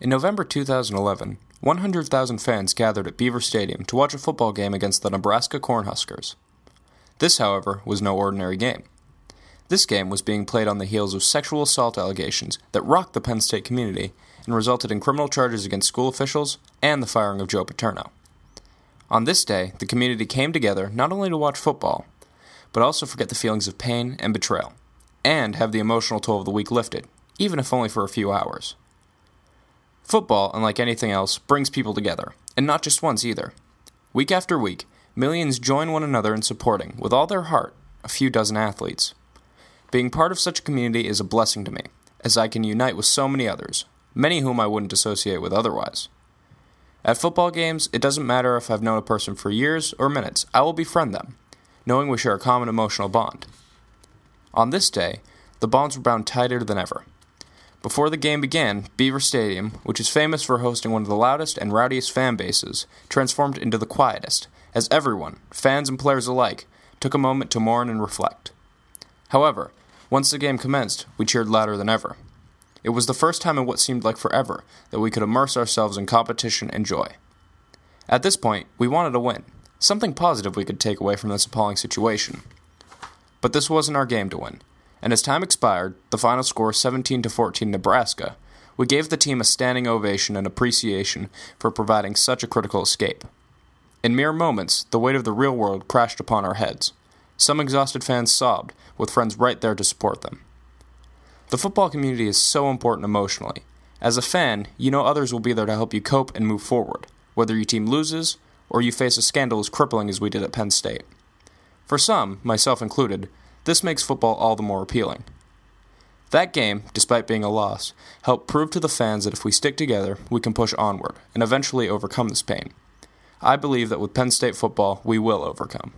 In November 2011, 100,000 fans gathered at Beaver Stadium to watch a football game against the Nebraska Cornhuskers. This, however, was no ordinary game. This game was being played on the heels of sexual assault allegations that rocked the Penn State community and resulted in criminal charges against school officials and the firing of Joe Paterno. On this day, the community came together not only to watch football, but also forget the feelings of pain and betrayal, and have the emotional toll of the week lifted, even if only for a few hours. Football, unlike anything else, brings people together, and not just once either. Week after week, millions join one another in supporting, with all their heart, a few dozen athletes. Being part of such a community is a blessing to me, as I can unite with so many others, many whom I wouldn't associate with otherwise. At football games, it doesn't matter if I've known a person for years or minutes, I will befriend them, knowing we share a common emotional bond. On this day, the bonds were bound tighter than ever. Before the game began, Beaver Stadium, which is famous for hosting one of the loudest and rowdiest fan bases, transformed into the quietest, as everyone, fans and players alike, took a moment to mourn and reflect. However, once the game commenced, we cheered louder than ever. It was the first time in what seemed like forever that we could immerse ourselves in competition and joy. At this point, we wanted to win, something positive we could take away from this appalling situation. But this wasn't our game to win and as time expired, the final score 17 to 14 Nebraska, we gave the team a standing ovation and appreciation for providing such a critical escape. In mere moments, the weight of the real world crashed upon our heads. Some exhausted fans sobbed, with friends right there to support them. The football community is so important emotionally. As a fan, you know others will be there to help you cope and move forward, whether your team loses or you face a scandal as crippling as we did at Penn State. For some, myself included, this makes football all the more appealing. That game, despite being a loss, helped prove to the fans that if we stick together, we can push onward and eventually overcome this pain. I believe that with Penn State football, we will overcome.